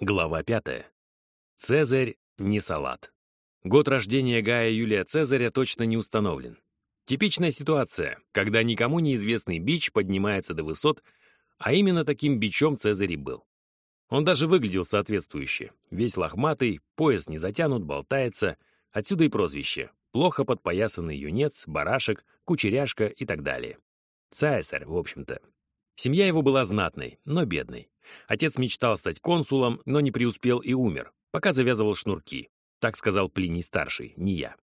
Глава 5. Цезарь не салат. Год рождения Гая Юлия Цезаря точно не установлен. Типичная ситуация, когда никому неизвестный бич поднимается до высот, а именно таким бичом Цезарь был. Он даже выглядел соответствующе. Весь лохматый, пояс не затянут, болтается. Отсюда и прозвище. Плохо подпоясанный юнец, барашек, кучеряшка и так далее. Цесарь, в общем-то. Семья его была знатной, но бедной. Отец мечтал стать консулом, но не преуспел и умер, пока завязывал шнурки. Так сказал Плиний-старший, не я.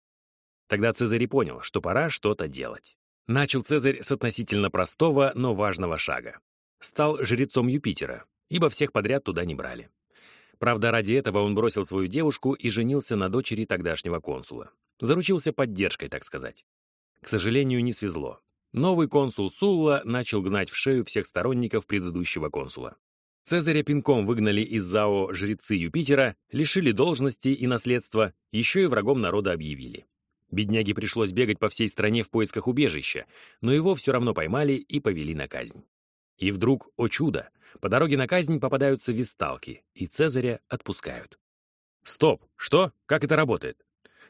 Тогда Цезарь понял, что пора что-то делать. Начал Цезарь с относительно простого, но важного шага. Стал жрецом Юпитера, ибо всех подряд туда не брали. Правда, ради этого он бросил свою девушку и женился на дочери тогдашнего консула. Заручился поддержкой, так сказать. К сожалению, не свезло. Новый консул Сулла начал гнать в шею всех сторонников предыдущего консула. Цезаря пинком выгнали из ЗАО жрецы Юпитера, лишили должности и наследства, еще и врагом народа объявили. Бедняге пришлось бегать по всей стране в поисках убежища, но его все равно поймали и повели на казнь. И вдруг, о чудо, по дороге на казнь попадаются висталки, и Цезаря отпускают. Стоп, что? Как это работает?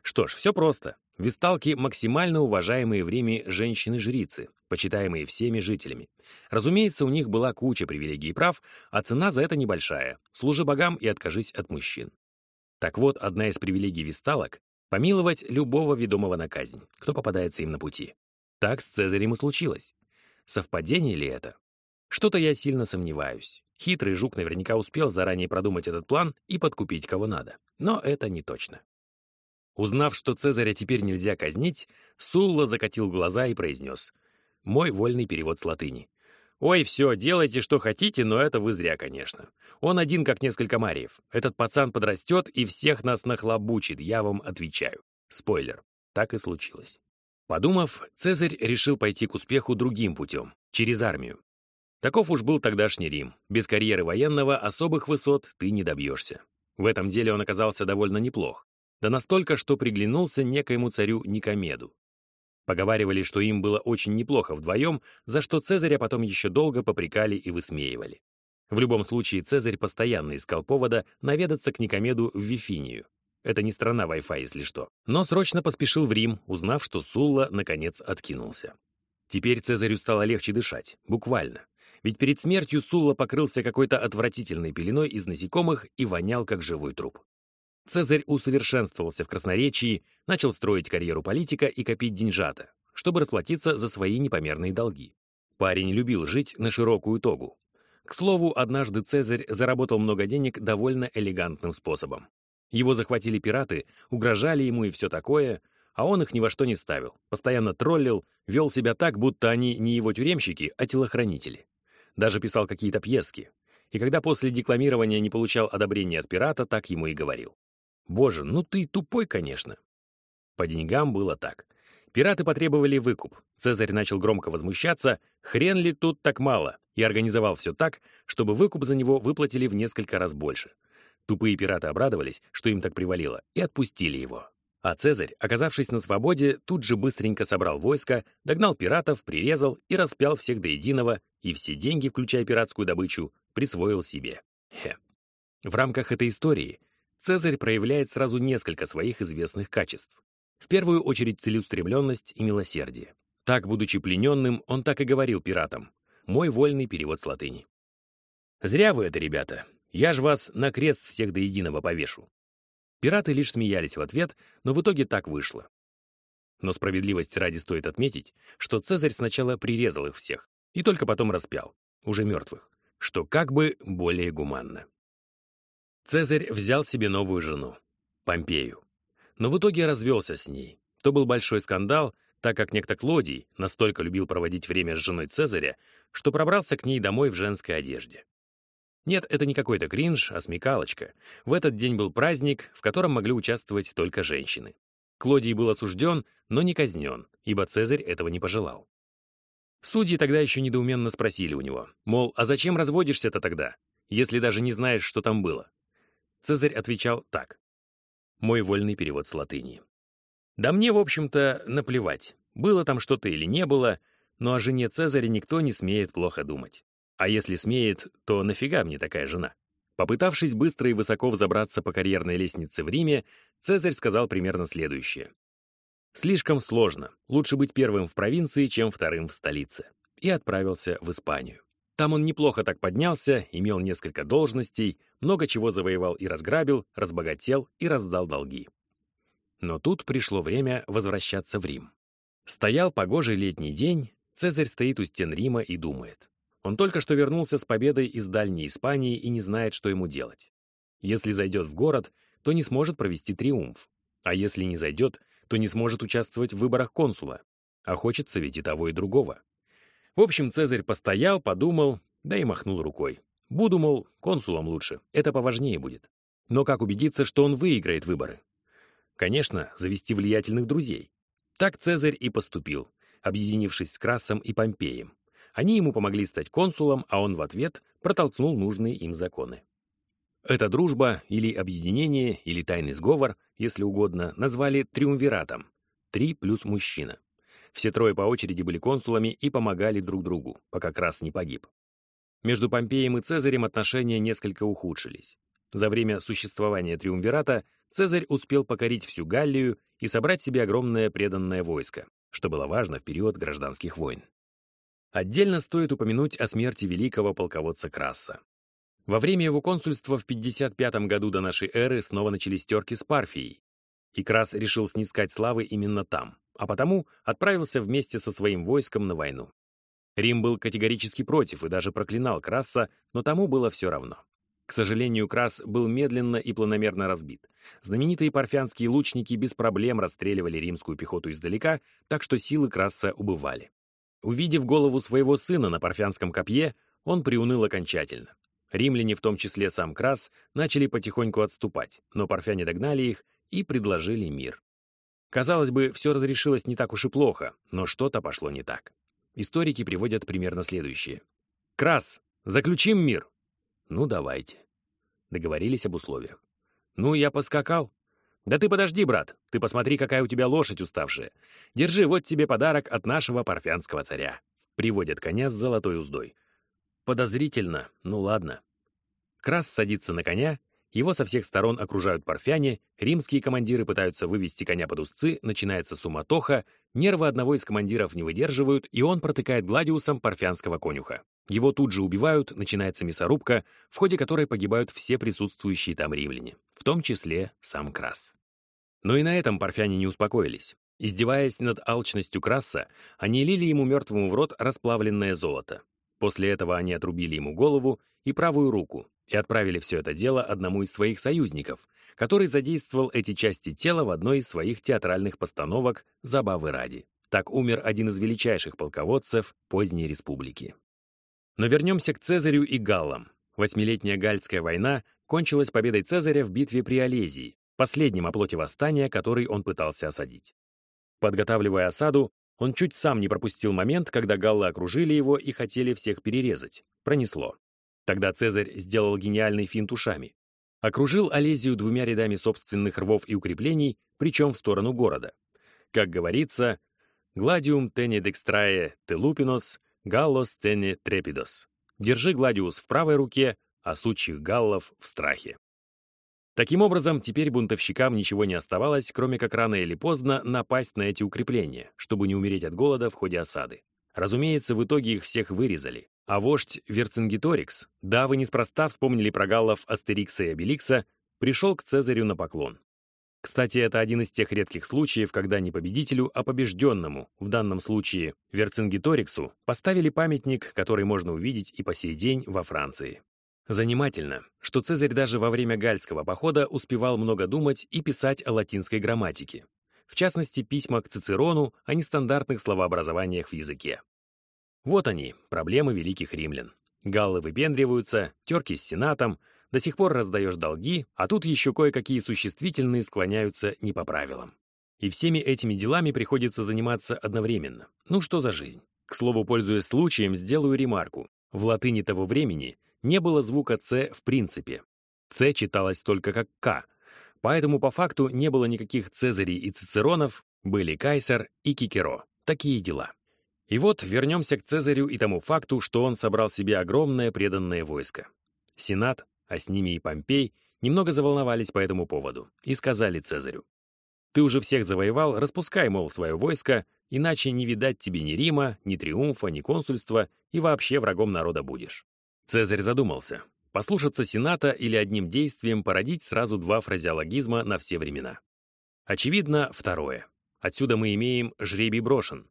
Что ж, все просто. Висталки — максимально уважаемые в Риме женщины-жрицы, почитаемые всеми жителями. Разумеется, у них была куча привилегий и прав, а цена за это небольшая — служи богам и откажись от мужчин. Так вот, одна из привилегий висталок — помиловать любого ведомого на казнь, кто попадается им на пути. Так с Цезарем и случилось. Совпадение ли это? Что-то я сильно сомневаюсь. Хитрый жук наверняка успел заранее продумать этот план и подкупить кого надо. Но это не точно. Узнав, что Цезаря теперь нельзя казнить, Сулла закатил глаза и произнес. Мой вольный перевод с латыни. «Ой, все, делайте, что хотите, но это вы зря, конечно. Он один, как несколько мариев. Этот пацан подрастет и всех нас нахлобучит, я вам отвечаю». Спойлер. Так и случилось. Подумав, Цезарь решил пойти к успеху другим путем, через армию. Таков уж был тогдашний Рим. Без карьеры военного особых высот ты не добьешься. В этом деле он оказался довольно неплох. Да настолько, что приглянулся некоему царю Никомеду. Поговаривали, что им было очень неплохо вдвоем, за что Цезаря потом еще долго попрекали и высмеивали. В любом случае, Цезарь постоянно искал повода наведаться к Никомеду в Вифинию. Это не страна Wi-Fi, если что. Но срочно поспешил в Рим, узнав, что Сулла, наконец, откинулся. Теперь Цезарю стало легче дышать, буквально. Ведь перед смертью Сулла покрылся какой-то отвратительной пеленой из насекомых и вонял, как живой труп. Цезарь усовершенствовался в красноречии, начал строить карьеру политика и копить деньжата, чтобы расплатиться за свои непомерные долги. Парень любил жить на широкую тогу. К слову, однажды Цезарь заработал много денег довольно элегантным способом. Его захватили пираты, угрожали ему и все такое, а он их ни во что не ставил, постоянно троллил, вел себя так, будто они не его тюремщики, а телохранители. Даже писал какие-то пьески. И когда после декламирования не получал одобрения от пирата, так ему и говорил. Боже, ну ты тупой, конечно. По деньгам было так. Пираты потребовали выкуп. Цезарь начал громко возмущаться, хрен ли тут так мало, и организовал все так, чтобы выкуп за него выплатили в несколько раз больше. Тупые пираты обрадовались, что им так привалило, и отпустили его. А Цезарь, оказавшись на свободе, тут же быстренько собрал войско, догнал пиратов, прирезал и распял всех до единого, и все деньги, включая пиратскую добычу, присвоил себе. Хе. В рамках этой истории Цезарь проявляет сразу несколько своих известных качеств. В первую очередь целеустремленность и милосердие. Так, будучи плененным, он так и говорил пиратам. Мой вольный перевод с латыни. «Зря вы это, ребята. Я ж вас на крест всех до единого повешу». Пираты лишь смеялись в ответ, но в итоге так вышло. Но справедливости ради стоит отметить, что Цезарь сначала прирезал их всех и только потом распял, уже мертвых, что как бы более гуманно. Цезарь взял себе новую жену, Помпею. Но в итоге развелся с ней. То был большой скандал, так как некто Клодий настолько любил проводить время с женой Цезаря, что пробрался к ней домой в женской одежде. Нет, это не какой-то кринж, а смекалочка. В этот день был праздник, в котором могли участвовать только женщины. Клодий был осужден, но не казнен, ибо Цезарь этого не пожелал. Судьи тогда еще недоуменно спросили у него, мол, а зачем разводишься-то тогда, если даже не знаешь, что там было? Цезарь отвечал так. Мой вольный перевод с латыни. Да мне, в общем-то, наплевать, было там что-то или не было, но о жене Цезаря никто не смеет плохо думать. А если смеет, то нафига мне такая жена? Попытавшись быстро и высоко взобраться по карьерной лестнице в Риме, Цезарь сказал примерно следующее. «Слишком сложно. Лучше быть первым в провинции, чем вторым в столице». И отправился в Испанию. Там он неплохо так поднялся, имел несколько должностей, много чего завоевал и разграбил, разбогател и раздал долги. Но тут пришло время возвращаться в Рим. Стоял погожий летний день, Цезарь стоит у стен Рима и думает. Он только что вернулся с победой из дальней Испании и не знает, что ему делать. Если зайдет в город, то не сможет провести триумф. А если не зайдет, то не сможет участвовать в выборах консула. А хочется ведь и того, и другого. В общем, Цезарь постоял, подумал, да и махнул рукой. Буду, мол, консулом лучше, это поважнее будет. Но как убедиться, что он выиграет выборы? Конечно, завести влиятельных друзей. Так Цезарь и поступил, объединившись с Красом и Помпеем. Они ему помогли стать консулом, а он в ответ протолкнул нужные им законы. Эта дружба или объединение, или тайный сговор, если угодно, назвали триумвиратом. Три плюс мужчина. Все трое по очереди были консулами и помогали друг другу, пока Крас не погиб. Между Помпеем и Цезарем отношения несколько ухудшились. За время существования Триумвирата Цезарь успел покорить всю Галлию и собрать себе огромное преданное войско, что было важно в период гражданских войн. Отдельно стоит упомянуть о смерти великого полководца Краса. Во время его консульства в 55 году до нашей эры снова начались терки с Парфией, и Крас решил снискать славы именно там, а потому отправился вместе со своим войском на войну. Рим был категорически против и даже проклинал Краса, но тому было все равно. К сожалению, Крас был медленно и планомерно разбит. Знаменитые парфянские лучники без проблем расстреливали римскую пехоту издалека, так что силы Краса убывали. Увидев голову своего сына на парфянском копье, он приуныл окончательно. Римляне, в том числе сам Крас, начали потихоньку отступать, но парфяне догнали их и предложили мир. Казалось бы, все разрешилось не так уж и плохо, но что-то пошло не так. Историки приводят примерно следующее. «Крас, заключим мир!» «Ну, давайте». Договорились об условиях. «Ну, я поскакал. «Да ты подожди, брат, ты посмотри, какая у тебя лошадь уставшая. Держи, вот тебе подарок от нашего парфянского царя». Приводят коня с золотой уздой. Подозрительно, ну ладно. Крас садится на коня, его со всех сторон окружают парфяне, римские командиры пытаются вывести коня под узцы, начинается суматоха, нервы одного из командиров не выдерживают, и он протыкает гладиусом парфянского конюха. Его тут же убивают, начинается мясорубка, в ходе которой погибают все присутствующие там римляне, в том числе сам Крас. Но и на этом парфяне не успокоились. Издеваясь над алчностью Краса, они лили ему мертвому в рот расплавленное золото. После этого они отрубили ему голову и правую руку и отправили все это дело одному из своих союзников, который задействовал эти части тела в одной из своих театральных постановок «Забавы ради». Так умер один из величайших полководцев поздней республики. Но вернемся к Цезарю и галлам. Восьмилетняя Гальская война кончилась победой Цезаря в битве при Олезии, последнем оплоте восстания, который он пытался осадить. Подготавливая осаду, он чуть сам не пропустил момент, когда галлы окружили его и хотели всех перерезать. Пронесло. Тогда Цезарь сделал гениальный финт ушами. Окружил Олезию двумя рядами собственных рвов и укреплений, причем в сторону города. Как говорится, «Gladium tene dextrae telupinus Галлос Тенни Трепидос. Держи Гладиус в правой руке, а сучьих галлов в страхе. Таким образом, теперь бунтовщикам ничего не оставалось, кроме как рано или поздно напасть на эти укрепления, чтобы не умереть от голода в ходе осады. Разумеется, в итоге их всех вырезали. А вождь Верцингеторикс, да, вы неспроста вспомнили про галлов Астерикса и Обеликса, пришел к Цезарю на поклон. Кстати, это один из тех редких случаев, когда не победителю, а побежденному, в данном случае Верцингеториксу, поставили памятник, который можно увидеть и по сей день во Франции. Занимательно, что Цезарь даже во время гальского похода успевал много думать и писать о латинской грамматике. В частности, письма к Цицерону о нестандартных словообразованиях в языке. Вот они, проблемы великих римлян. Галлы выпендриваются, терки с сенатом, до сих пор раздаешь долги, а тут еще кое-какие существительные склоняются не по правилам. И всеми этими делами приходится заниматься одновременно. Ну что за жизнь? К слову, пользуясь случаем, сделаю ремарку. В латыни того времени не было звука «ц» в принципе. «Ц» читалось только как «к», поэтому по факту не было никаких Цезарей и Цицеронов, были Кайсер и Кикеро. Такие дела. И вот вернемся к Цезарю и тому факту, что он собрал себе огромное преданное войско. Сенат, а с ними и Помпей, немного заволновались по этому поводу и сказали Цезарю, «Ты уже всех завоевал, распускай, мол, свое войско, иначе не видать тебе ни Рима, ни триумфа, ни консульства, и вообще врагом народа будешь». Цезарь задумался, послушаться Сената или одним действием породить сразу два фразеологизма на все времена. Очевидно, второе. Отсюда мы имеем «жребий брошен».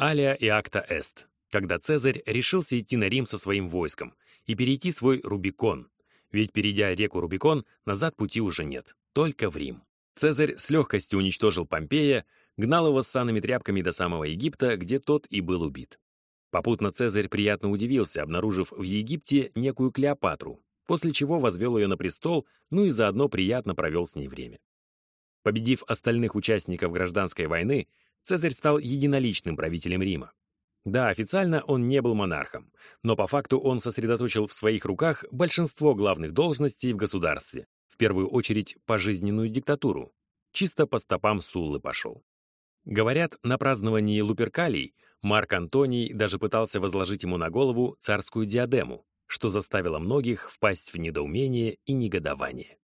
Алия и акта эст, когда Цезарь решился идти на Рим со своим войском и перейти свой Рубикон, ведь, перейдя реку Рубикон, назад пути уже нет, только в Рим. Цезарь с легкостью уничтожил Помпея, гнал его с санными тряпками до самого Египта, где тот и был убит. Попутно Цезарь приятно удивился, обнаружив в Египте некую Клеопатру, после чего возвел ее на престол, ну и заодно приятно провел с ней время. Победив остальных участников гражданской войны, Цезарь стал единоличным правителем Рима. Да, официально он не был монархом, но по факту он сосредоточил в своих руках большинство главных должностей в государстве, в первую очередь пожизненную диктатуру. Чисто по стопам Суллы пошел. Говорят, на праздновании Луперкалий Марк Антоний даже пытался возложить ему на голову царскую диадему, что заставило многих впасть в недоумение и негодование.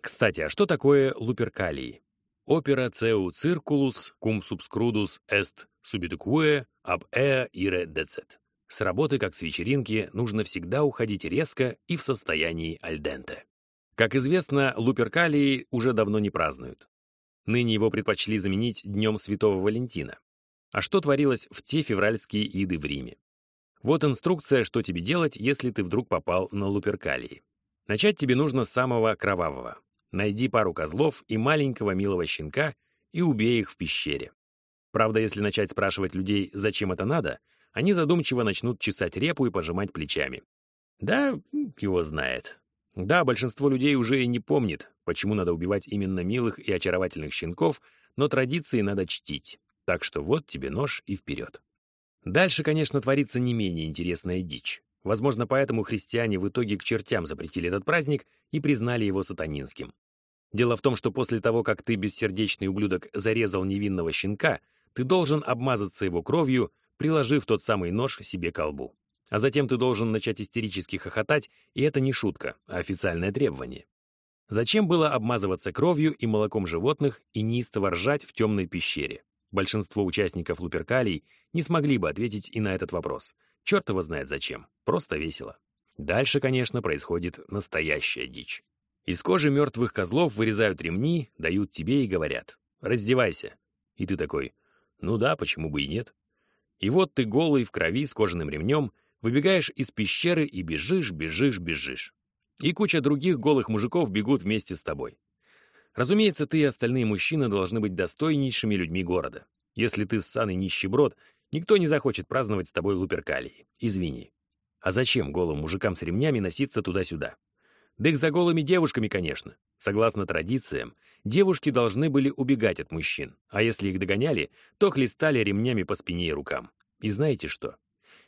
Кстати, а что такое Луперкалии? Опера цеу циркулус cum subscrudus est subituque ab ea ire decet. С работы, как с вечеринки, нужно всегда уходить резко и в состоянии альденте. Как известно, Луперкалии уже давно не празднуют. Ныне его предпочли заменить Днем Святого Валентина. А что творилось в те февральские иды в Риме? Вот инструкция, что тебе делать, если ты вдруг попал на Луперкалии. Начать тебе нужно с самого кровавого. Найди пару козлов и маленького милого щенка и убей их в пещере. Правда, если начать спрашивать людей, зачем это надо, они задумчиво начнут чесать репу и пожимать плечами. Да, его знает. Да, большинство людей уже и не помнит, почему надо убивать именно милых и очаровательных щенков, но традиции надо чтить. Так что вот тебе нож и вперед. Дальше, конечно, творится не менее интересная дичь. Возможно, поэтому христиане в итоге к чертям запретили этот праздник и признали его сатанинским. Дело в том, что после того, как ты, бессердечный ублюдок, зарезал невинного щенка, ты должен обмазаться его кровью, приложив тот самый нож себе к лбу. А затем ты должен начать истерически хохотать, и это не шутка, а официальное требование. Зачем было обмазываться кровью и молоком животных и неистово ржать в темной пещере? Большинство участников Луперкалий не смогли бы ответить и на этот вопрос. Черт его знает зачем, просто весело. Дальше, конечно, происходит настоящая дичь. Из кожи мертвых козлов вырезают ремни, дают тебе и говорят «раздевайся». И ты такой «ну да, почему бы и нет». И вот ты голый в крови с кожаным ремнем — Выбегаешь из пещеры и бежишь, бежишь, бежишь. И куча других голых мужиков бегут вместе с тобой. Разумеется, ты и остальные мужчины должны быть достойнейшими людьми города. Если ты ссаный нищеброд, никто не захочет праздновать с тобой луперкалии. Извини. А зачем голым мужикам с ремнями носиться туда-сюда? Да их за голыми девушками, конечно. Согласно традициям, девушки должны были убегать от мужчин, а если их догоняли, то хлестали ремнями по спине и рукам. И знаете что?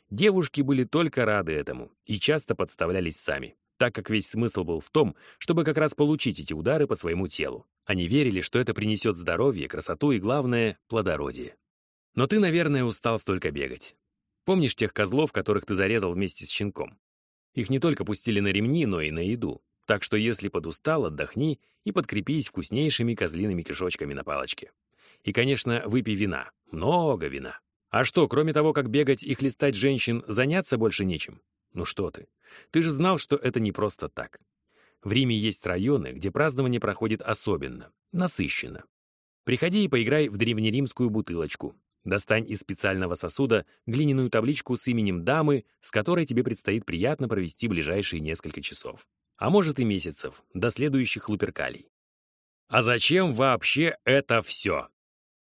Девушки были только рады этому и часто подставлялись сами, так как весь смысл был в том, чтобы как раз получить эти удары по своему телу. Они верили, что это принесет здоровье, красоту и, главное, плодородие. Но ты, наверное, устал столько бегать. Помнишь тех козлов, которых ты зарезал вместе с щенком? Их не только пустили на ремни, но и на еду. Так что если подустал, отдохни и подкрепись вкуснейшими козлиными кишочками на палочке. И, конечно, выпей вина. Много вина. А что, кроме того, как бегать и хлестать женщин, заняться больше нечем? Ну что ты. Ты же знал, что это не просто так. В Риме есть районы, где празднование проходит особенно, насыщенно. Приходи и поиграй в древнеримскую бутылочку. Достань из специального сосуда глиняную табличку с именем дамы, с которой тебе предстоит приятно провести ближайшие несколько часов. А может и месяцев, до следующих луперкалий. А зачем вообще это все?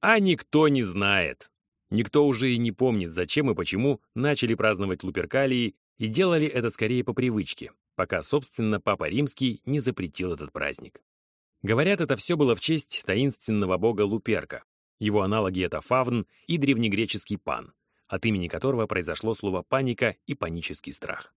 А никто не знает. Никто уже и не помнит, зачем и почему начали праздновать Луперкалии и делали это скорее по привычке, пока, собственно, Папа Римский не запретил этот праздник. Говорят, это все было в честь таинственного бога Луперка. Его аналоги — это фавн и древнегреческий пан, от имени которого произошло слово «паника» и «панический страх».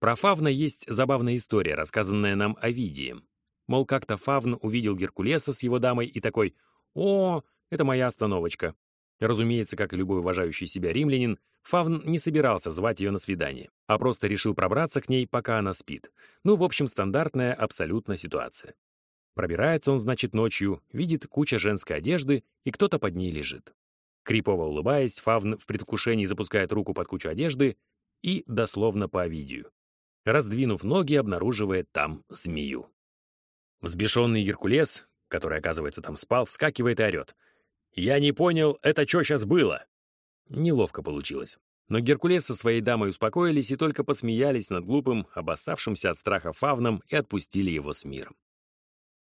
Про фавна есть забавная история, рассказанная нам Овидием. Мол, как-то фавн увидел Геркулеса с его дамой и такой «О, это моя остановочка. Разумеется, как и любой уважающий себя римлянин, Фавн не собирался звать ее на свидание, а просто решил пробраться к ней, пока она спит. Ну, в общем, стандартная абсолютно ситуация. Пробирается он, значит, ночью, видит куча женской одежды, и кто-то под ней лежит. Крипово улыбаясь, Фавн в предвкушении запускает руку под кучу одежды и, дословно по Овидию, раздвинув ноги, обнаруживает там змею. Взбешенный Геркулес, который, оказывается, там спал, вскакивает и орет. «Я не понял, это что сейчас было?» Неловко получилось. Но Геркулес со своей дамой успокоились и только посмеялись над глупым, обоссавшимся от страха фавном и отпустили его с миром.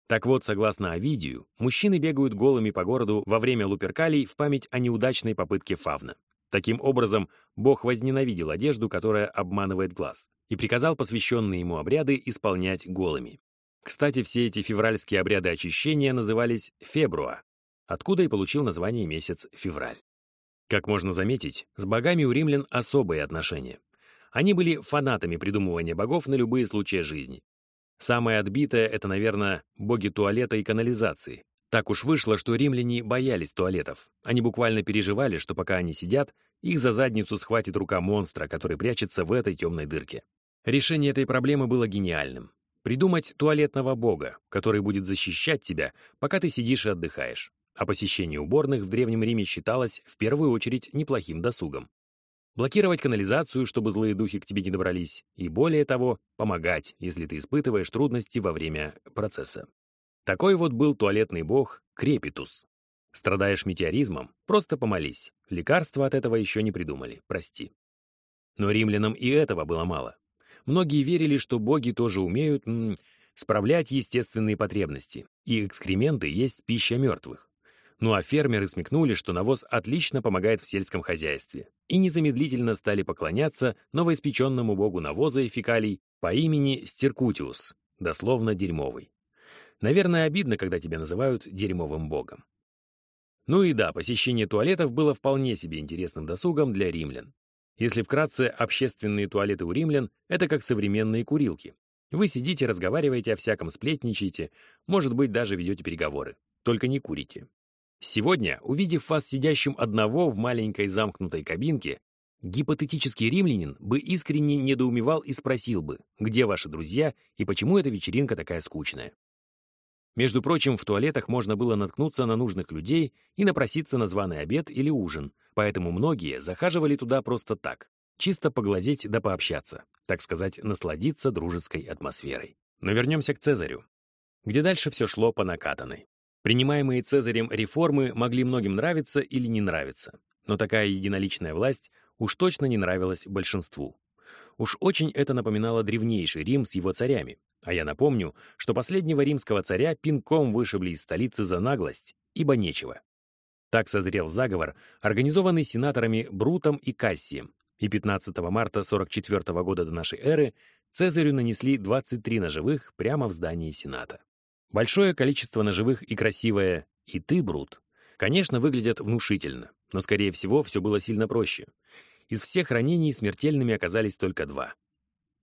Так вот, согласно Овидию, мужчины бегают голыми по городу во время луперкалий в память о неудачной попытке фавна. Таким образом, Бог возненавидел одежду, которая обманывает глаз, и приказал посвященные ему обряды исполнять голыми. Кстати, все эти февральские обряды очищения назывались фебруа, откуда и получил название месяц февраль. Как можно заметить, с богами у римлян особые отношения. Они были фанатами придумывания богов на любые случаи жизни. Самое отбитое — это, наверное, боги туалета и канализации. Так уж вышло, что римляне боялись туалетов. Они буквально переживали, что пока они сидят, их за задницу схватит рука монстра, который прячется в этой темной дырке. Решение этой проблемы было гениальным. Придумать туалетного бога, который будет защищать тебя, пока ты сидишь и отдыхаешь а посещение уборных в Древнем Риме считалось в первую очередь неплохим досугом. Блокировать канализацию, чтобы злые духи к тебе не добрались, и более того, помогать, если ты испытываешь трудности во время процесса. Такой вот был туалетный бог Крепитус. Страдаешь метеоризмом? Просто помолись. Лекарства от этого еще не придумали, прости. Но римлянам и этого было мало. Многие верили, что боги тоже умеют м, справлять естественные потребности, и экскременты есть пища мертвых. Ну а фермеры смекнули, что навоз отлично помогает в сельском хозяйстве, и незамедлительно стали поклоняться новоиспеченному богу навоза и фекалий по имени Стеркутиус, дословно дерьмовый. Наверное, обидно, когда тебя называют дерьмовым богом. Ну и да, посещение туалетов было вполне себе интересным досугом для римлян. Если вкратце, общественные туалеты у римлян — это как современные курилки. Вы сидите, разговариваете о всяком, сплетничаете, может быть, даже ведете переговоры. Только не курите. Сегодня, увидев вас сидящим одного в маленькой замкнутой кабинке, гипотетический римлянин бы искренне недоумевал и спросил бы, где ваши друзья и почему эта вечеринка такая скучная. Между прочим, в туалетах можно было наткнуться на нужных людей и напроситься на званый обед или ужин, поэтому многие захаживали туда просто так, чисто поглазеть да пообщаться, так сказать, насладиться дружеской атмосферой. Но вернемся к Цезарю, где дальше все шло по накатанной. Принимаемые Цезарем реформы могли многим нравиться или не нравиться, но такая единоличная власть уж точно не нравилась большинству. Уж очень это напоминало древнейший Рим с его царями, а я напомню, что последнего римского царя пинком вышибли из столицы за наглость, ибо нечего. Так созрел заговор, организованный сенаторами Брутом и Кассием, и 15 марта 44 года до нашей эры Цезарю нанесли 23 ножевых прямо в здании Сената. Большое количество ножевых и красивое «и ты, Брут», конечно, выглядят внушительно, но, скорее всего, все было сильно проще. Из всех ранений смертельными оказались только два.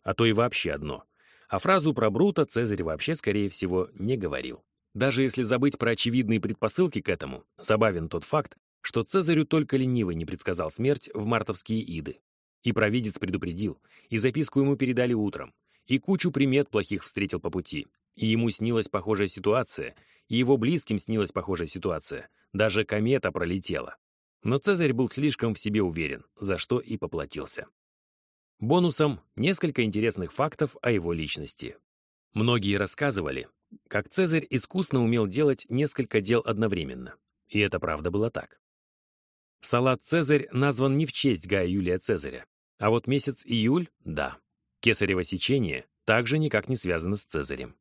А то и вообще одно. А фразу про Брута Цезарь вообще, скорее всего, не говорил. Даже если забыть про очевидные предпосылки к этому, забавен тот факт, что Цезарю только ленивый не предсказал смерть в мартовские иды. И провидец предупредил, и записку ему передали утром, и кучу примет плохих встретил по пути, и ему снилась похожая ситуация, и его близким снилась похожая ситуация. Даже комета пролетела. Но Цезарь был слишком в себе уверен, за что и поплатился. Бонусом несколько интересных фактов о его личности. Многие рассказывали, как Цезарь искусно умел делать несколько дел одновременно. И это правда было так. Салат «Цезарь» назван не в честь Гая Юлия Цезаря, а вот месяц июль — да. Кесарево сечение также никак не связано с Цезарем.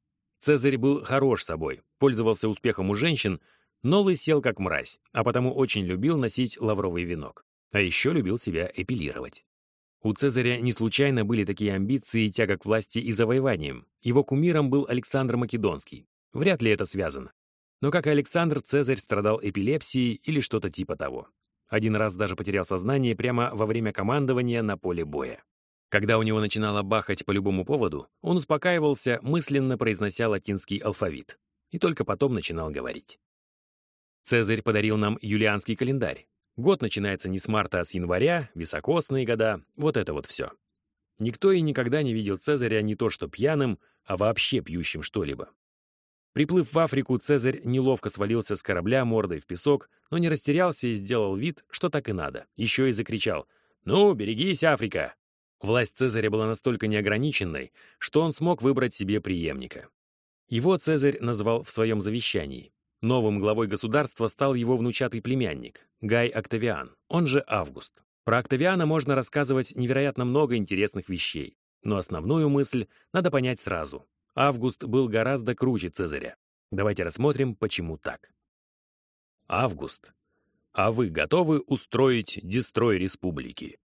Цезарь был хорош собой, пользовался успехом у женщин, но лысел как мразь, а потому очень любил носить лавровый венок. А еще любил себя эпилировать. У Цезаря не случайно были такие амбиции и тяга к власти и завоеваниям. Его кумиром был Александр Македонский. Вряд ли это связано. Но как и Александр, Цезарь страдал эпилепсией или что-то типа того. Один раз даже потерял сознание прямо во время командования на поле боя. Когда у него начинало бахать по любому поводу, он успокаивался, мысленно произнося латинский алфавит, и только потом начинал говорить. Цезарь подарил нам юлианский календарь. Год начинается не с марта, а с января, високосные года, вот это вот все. Никто и никогда не видел Цезаря не то что пьяным, а вообще пьющим что-либо. Приплыв в Африку, Цезарь неловко свалился с корабля мордой в песок, но не растерялся и сделал вид, что так и надо. Еще и закричал «Ну, берегись, Африка!». Власть Цезаря была настолько неограниченной, что он смог выбрать себе преемника. Его Цезарь назвал в своем завещании. Новым главой государства стал его внучатый племянник, Гай Октавиан, он же Август. Про Октавиана можно рассказывать невероятно много интересных вещей, но основную мысль надо понять сразу. Август был гораздо круче Цезаря. Давайте рассмотрим, почему так. Август. А вы готовы устроить дестрой республики?